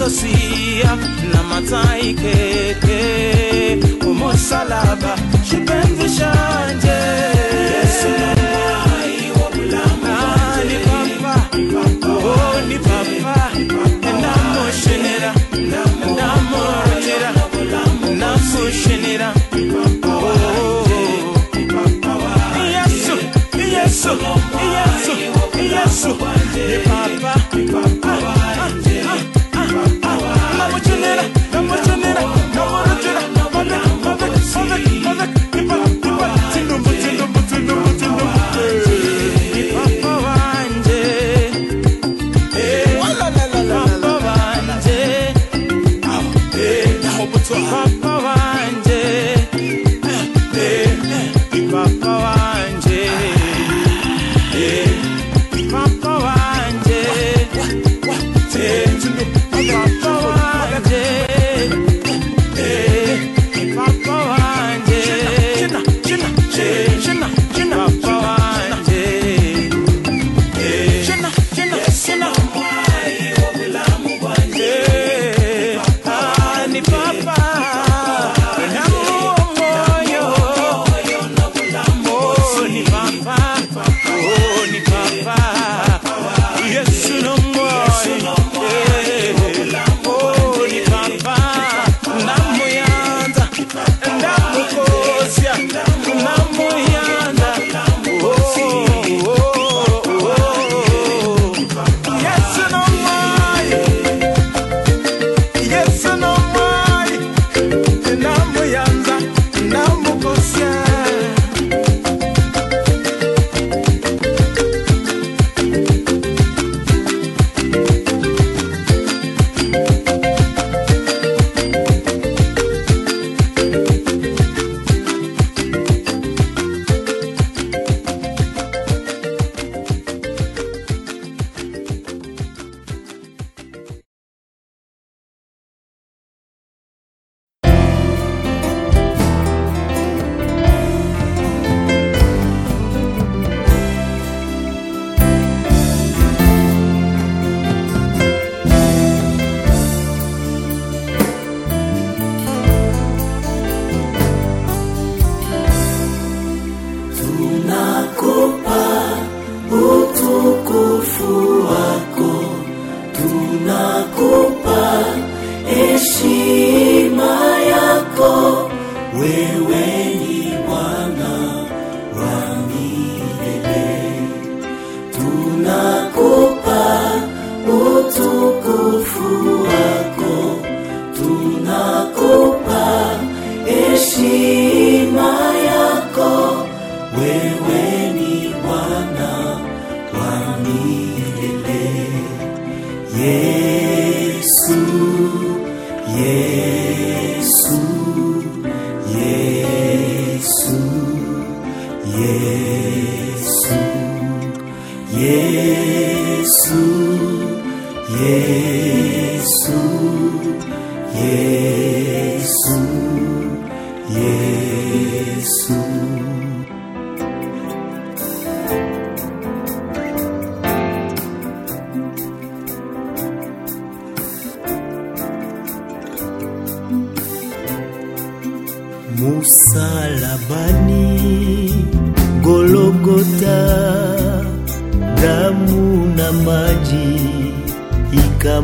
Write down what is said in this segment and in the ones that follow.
tosia na matai keke umusalaba shipenzi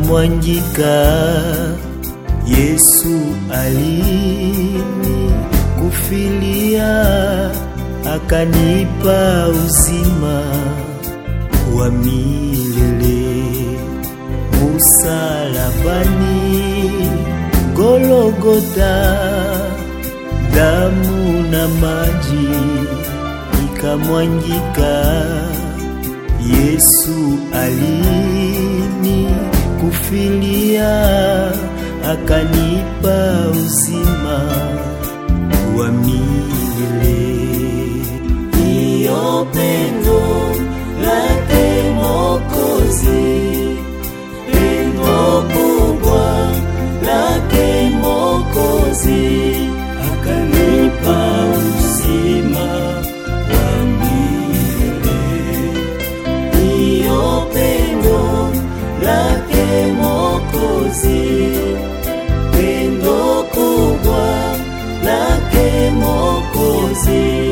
ikamwangika. Yesu alini kufilia, akanipa uzima wa milele. Musalabani, Gologota, damu na maji ikamwangika. Yesu alini kufilia, akanipa uzima wa milele. Iyo 呼吸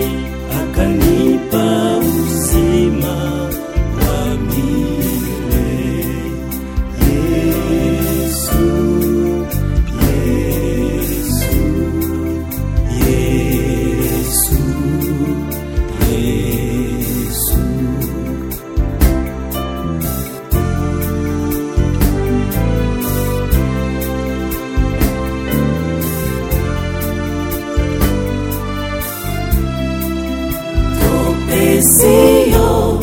apesi yo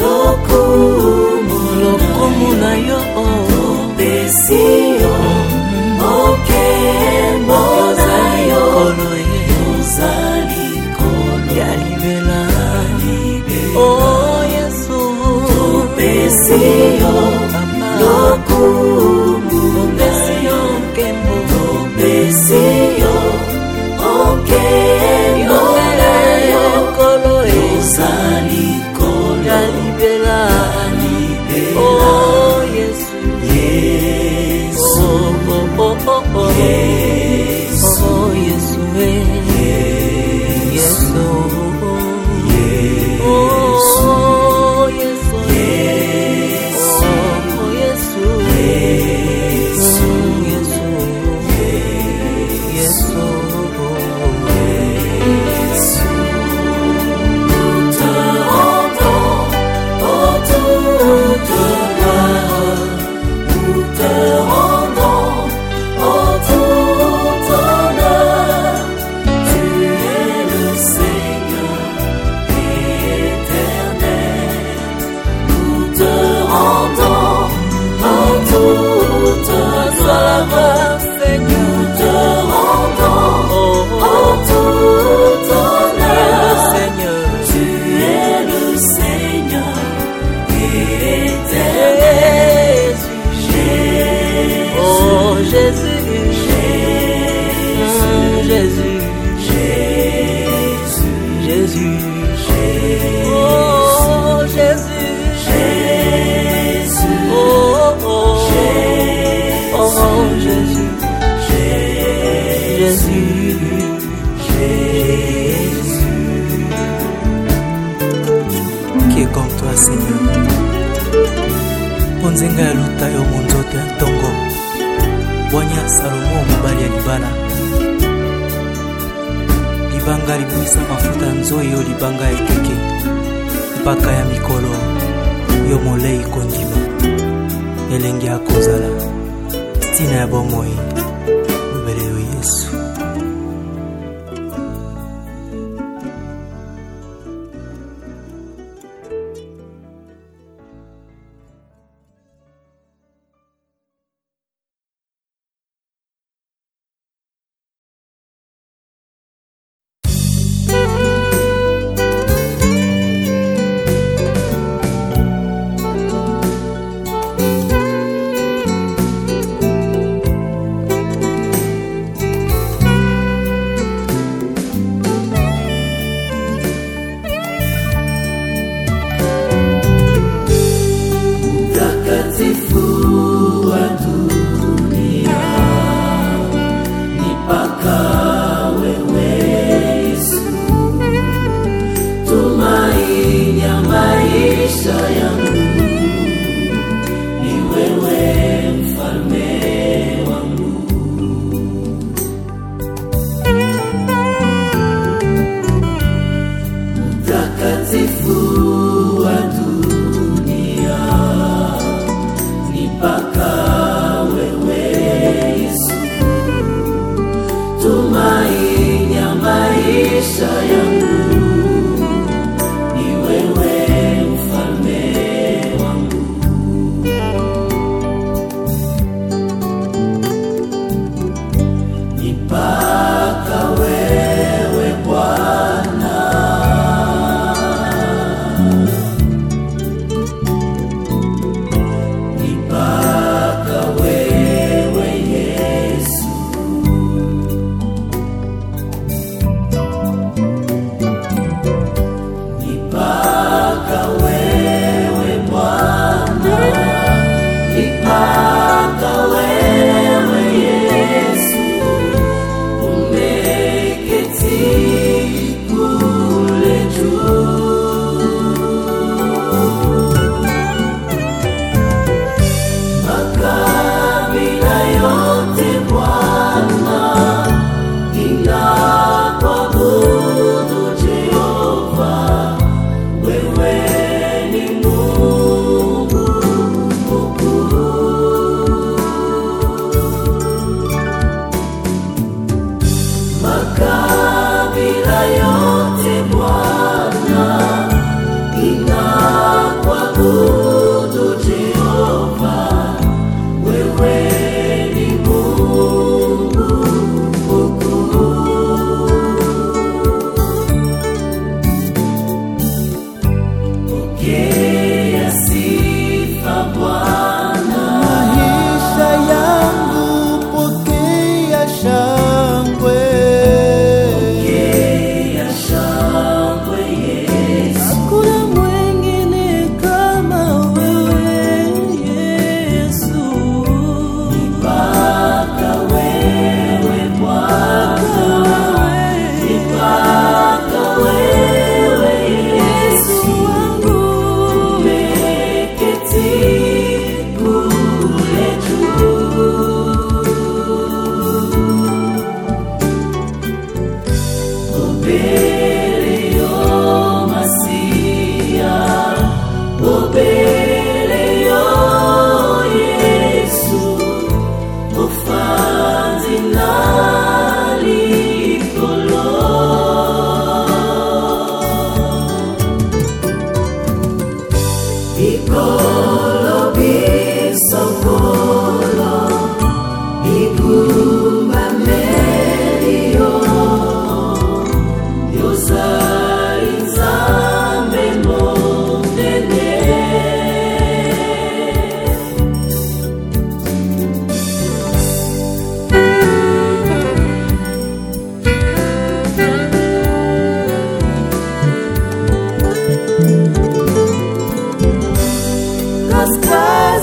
lokumu lokumu na yo. Opesi yo mokembo na yo. Oza likolo ya libela. O oh, yesu. Opesi yo lokumu Jésus, qui est comme toi seigneur? Mpo nzenga ya luta yo monzoto ya ntongo bwanya salomo mobali ya libala libanga libwisa mafuta ya nzoyi yo libanga ya ekeke mpaka ya mikolo yo molei kondima elenge ya kozala ntina ya bomoi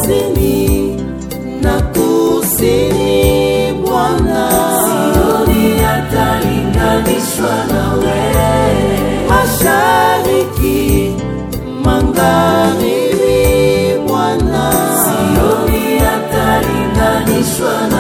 kaskazini na kusini Bwana, sioni atalinganishwa nawe, mashariki magharibi Bwana, sioni atalinganishwa nawe, nawe,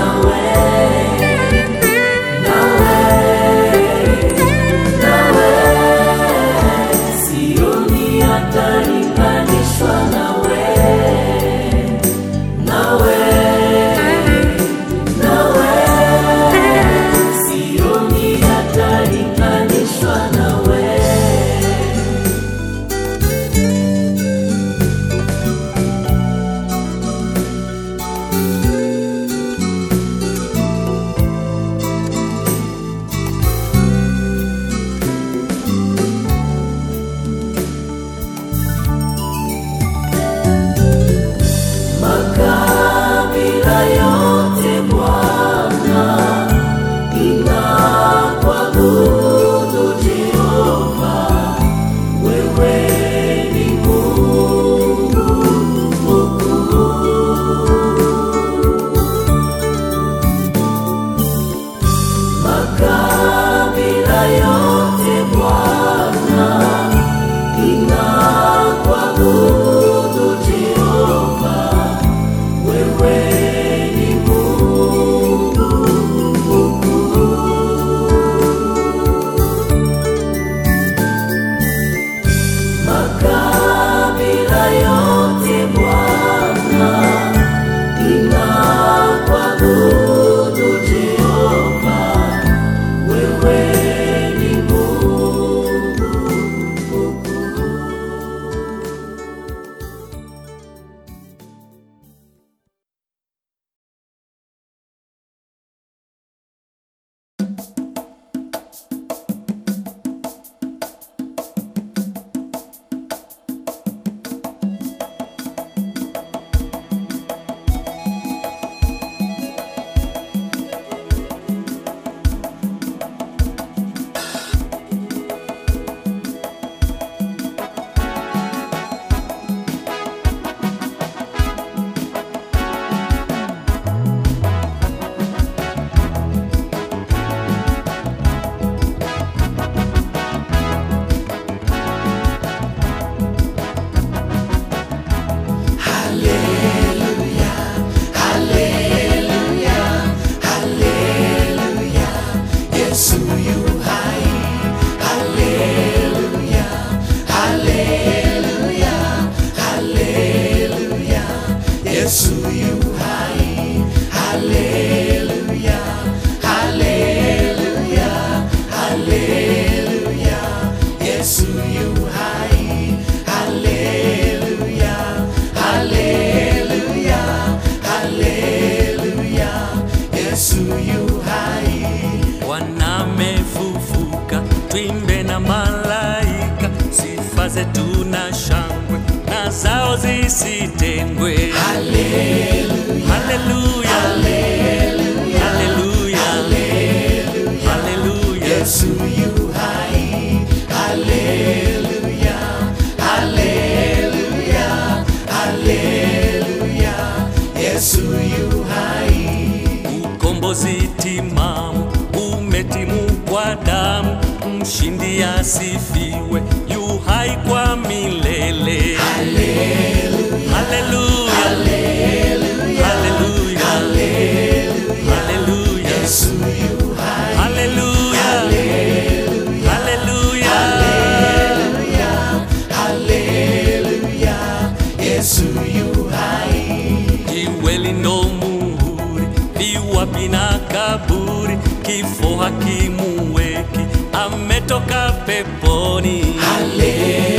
Salamu mshindi asifiwe yu hai kwa milele Hallelujah. Hallelujah. Hallelujah. Hallelujah. Yesu yu. Hallelujah. Hallelujah. Hallelujah. Hallelujah. Yesu yu hai. Iwe lino muhuri, iwapi na Alberto Capepponi. Allegro.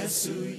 Jesus.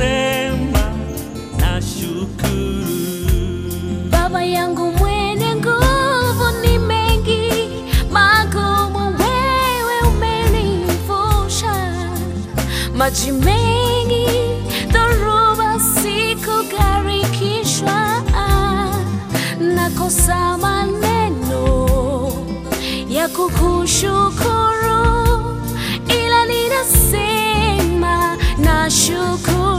kusema na shukuru. Baba yangu mwenye nguvu ni mengi magumu, wewe umenifusha maji mengi, dhoruba sikugarikishwa, nakosa maneno ya kukushukuru, ila ninasema nashukuru.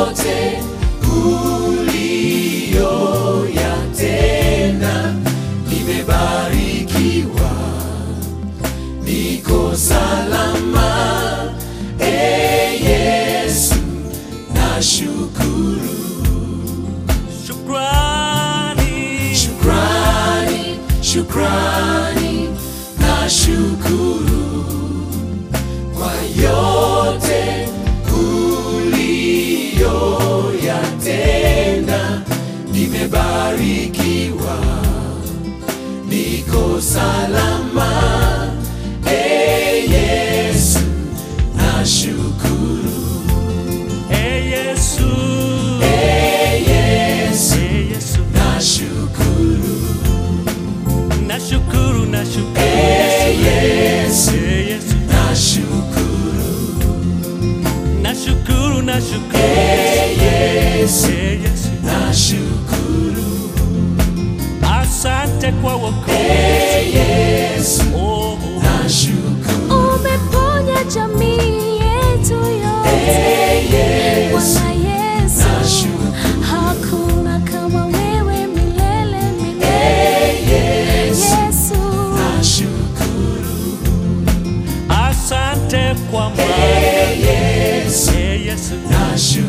我借 nimebarikiwa, niko salama. E Yesu, nashukuru. E Yesu, E Yesu, hey Yesu, nashukuru, nashukuru, nashukuru. Hey Yesu, nashukuru, nashukuru, nashukuru. Hey Yesu. Kwa wokovu. Oh, umeponya jamii yetu yote. Bwana Yesu, hakuna kama wewe milele milele. Yesu, asante kwa maana. Yesu nashukuru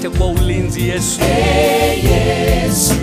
asante kwa ulinzi Yesu. Hey Yesu,